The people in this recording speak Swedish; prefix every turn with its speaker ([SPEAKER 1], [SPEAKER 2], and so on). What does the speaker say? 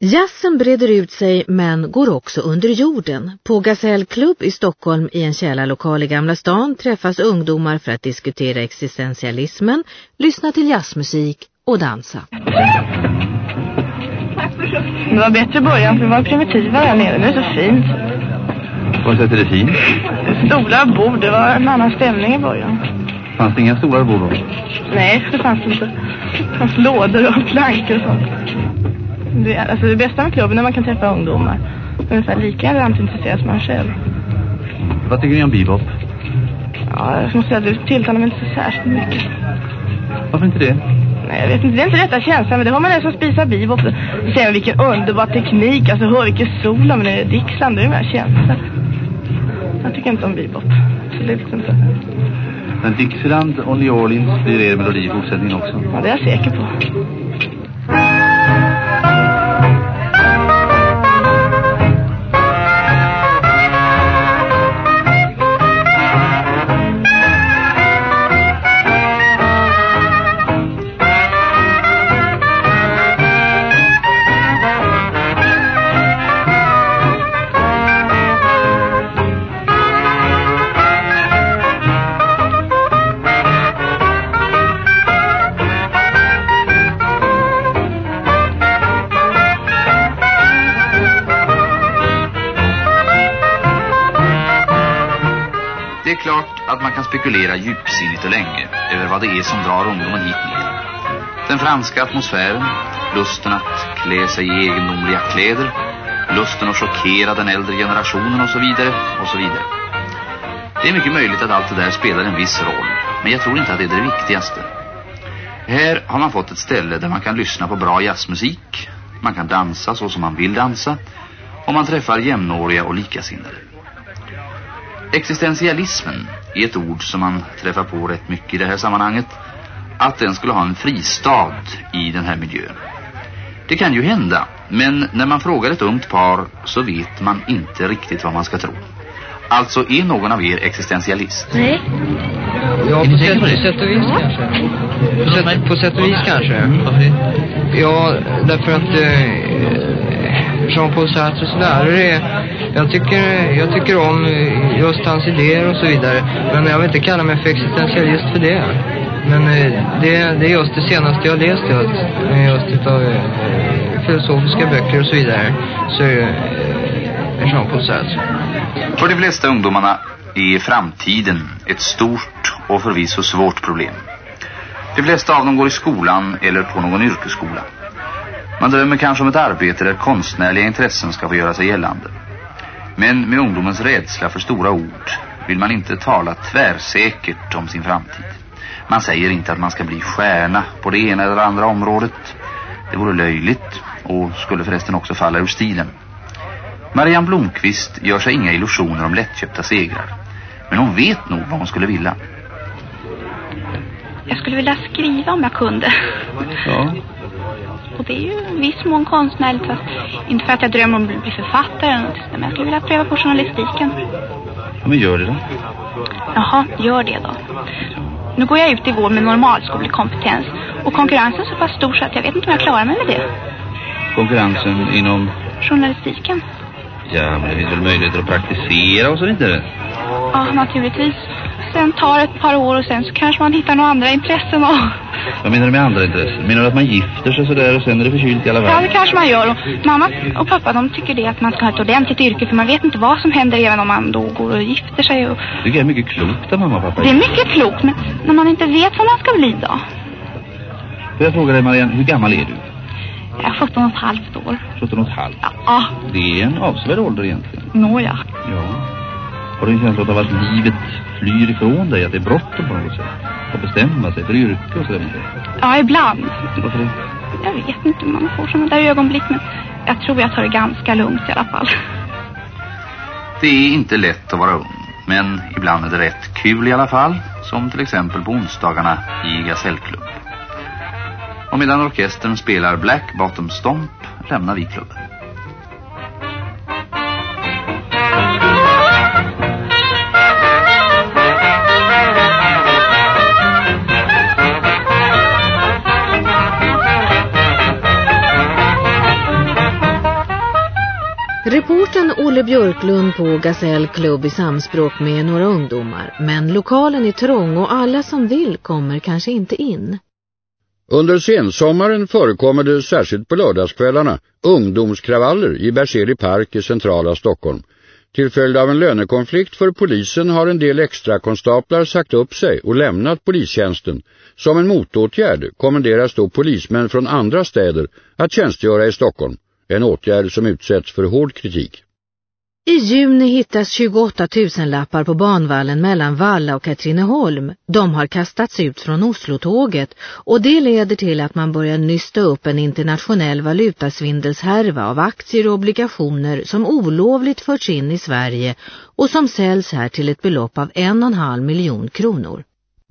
[SPEAKER 1] Jazzen breder ut sig men går också under jorden. På Gasellklubb i Stockholm i en källarlokal i Gamla stan träffas ungdomar för att diskutera existentialismen, lyssna till jazzmusik och dansa.
[SPEAKER 2] Det var bättre början för det var primitiva här nere. Nu är det så fint.
[SPEAKER 3] Vad sätter det fint?
[SPEAKER 2] Stora bord, det var en annan stämning i början.
[SPEAKER 3] Fanns det inga stora bord då?
[SPEAKER 2] Nej, det fanns inte. Det fanns lådor och plankor och sånt. Det, alltså det bästa med klubben är när man kan träffa ungdomar. Ungefär likadant intresserad som man själv.
[SPEAKER 3] Vad tycker ni om bebop?
[SPEAKER 2] Ja, jag måste säga att det tilltalar mig inte så särskilt mycket.
[SPEAKER 3] Varför inte det?
[SPEAKER 2] Nej, jag vet inte. Det är inte rätta känslan, men det har man nästan spisa bebop. Så ser man vilken underbar teknik. Alltså, hör vilken sol men det är Dixland. Det är mer känsla. Jag tycker inte om bebop. Absolut inte.
[SPEAKER 3] Men Dixieland och New Orleans blir er melodi i fortsättningen också.
[SPEAKER 2] Ja, det är jag säker på.
[SPEAKER 4] Är klart att man kan spekulera djupsinnigt och länge över vad det är som drar ungdomen hit ner. Den franska atmosfären, lusten att klä sig i egendomliga kläder, lusten att chockera den äldre generationen och så vidare och så vidare. Det är mycket möjligt att allt det där spelar en viss roll, men jag tror inte att det är det viktigaste. Här har man fått ett ställe där man kan lyssna på bra jazzmusik, man kan dansa så som man vill dansa och man träffar jämnåriga och likasinnade. Existentialismen är ett ord som man träffar på rätt mycket i det här sammanhanget. Att den skulle ha en fristad i den här miljön. Det kan ju hända, men när man frågar ett ungt par så vet man inte riktigt vad man ska tro. Alltså är någon av er existentialist?
[SPEAKER 5] Nej.
[SPEAKER 6] Ja,
[SPEAKER 4] Är
[SPEAKER 6] på sätt,
[SPEAKER 4] på
[SPEAKER 6] sätt och vis kanske. På sätt, på sätt och vis kanske.
[SPEAKER 4] Det?
[SPEAKER 6] Ja, därför att eh, Jean-Paul Sartres lärare är, jag tycker, jag tycker om eh, just hans idéer och så vidare. Men jag vill inte kalla mig för existentialist för det. Men eh, det, det är just det senaste jag har läst just, eh, just utav eh, filosofiska böcker och så vidare. Så är det eh, Jean-Paul Sartre.
[SPEAKER 4] För de flesta ungdomarna är framtiden ett stort och förvisso svårt problem. De flesta av dem går i skolan eller på någon yrkesskola. Man drömmer kanske om ett arbete där konstnärliga intressen ska få göra sig gällande. Men med ungdomens rädsla för stora ord vill man inte tala tvärsäkert om sin framtid. Man säger inte att man ska bli stjärna på det ena eller andra området. Det vore löjligt och skulle förresten också falla ur stilen. Marianne Blomqvist gör sig inga illusioner om lättköpta segrar. Men hon vet nog vad hon skulle vilja.
[SPEAKER 5] Jag skulle vilja skriva om jag kunde.
[SPEAKER 3] Ja.
[SPEAKER 5] Och det är ju i viss mån konstnärligt. Fast inte för att jag drömmer om att bli författare. Men jag skulle vilja pröva på journalistiken.
[SPEAKER 3] ja men gör det då.
[SPEAKER 5] Jaha, gör det då. Nu går jag ut i vår med normalskolekompetens. Och konkurrensen är så pass stor så att jag vet inte om jag klarar mig med det.
[SPEAKER 3] Konkurrensen inom...
[SPEAKER 5] Journalistiken.
[SPEAKER 3] Ja, men det finns väl möjligheter att praktisera och så vidare.
[SPEAKER 5] Ja, naturligtvis. Sen tar ett par år och sen så kanske man hittar några andra intressen och...
[SPEAKER 3] Vad menar du med andra intressen? Menar du att man gifter sig sådär och sen är det förkylt i alla
[SPEAKER 5] Ja, det
[SPEAKER 3] fall?
[SPEAKER 5] kanske man gör. Och mamma och pappa, de tycker det att man ska ha ett ordentligt yrke. För man vet inte vad som händer även om man då går och gifter sig. Och...
[SPEAKER 3] Det är mycket klokt av mamma och pappa.
[SPEAKER 5] Det är mycket klokt, men när man inte vet vad man ska bli då.
[SPEAKER 3] Får jag fråga dig Marianne, hur gammal är du?
[SPEAKER 5] Jag är 17 och ett halvt år.
[SPEAKER 3] 17 och ett halvt.
[SPEAKER 5] Ja,
[SPEAKER 3] Det är en avsevärd ålder egentligen.
[SPEAKER 5] nåja.
[SPEAKER 3] Ja. Har du en känsla av att livet flyr ifrån dig? Att det är bråttom på något sätt? Att bestämma sig för yrke och så vidare?
[SPEAKER 5] Ja, ibland.
[SPEAKER 3] Varför det?
[SPEAKER 5] Jag vet inte, man får sådana där ögonblick. Men jag tror jag tar det ganska lugnt i alla fall.
[SPEAKER 4] Det är inte lätt att vara ung. Men ibland är det rätt kul i alla fall. Som till exempel på onsdagarna i Gasellklubb. Och medan orkestern spelar Black Bottom Stomp lämnar vi klubben.
[SPEAKER 1] Reporten Olle Björklund på Gasell klubb i samspråk med några ungdomar. Men lokalen är trång och alla som vill kommer kanske inte in.
[SPEAKER 7] Under sensommaren förekommer det särskilt på lördagskvällarna ungdomskravaller i Berzelii park i centrala Stockholm. Till följd av en lönekonflikt för polisen har en del extra konstaplar sagt upp sig och lämnat polistjänsten. Som en motåtgärd kommenderas då polismän från andra städer att tjänstgöra i Stockholm. En åtgärd som utsätts för hård kritik.
[SPEAKER 1] I juni hittas 28 000 lappar på banvallen mellan Valla och Katrineholm. De har kastats ut från Oslotåget och det leder till att man börjar nysta upp en internationell valutasvindelshärva av aktier och obligationer som olovligt förts in i Sverige och som säljs här till ett belopp av en och en halv miljon kronor.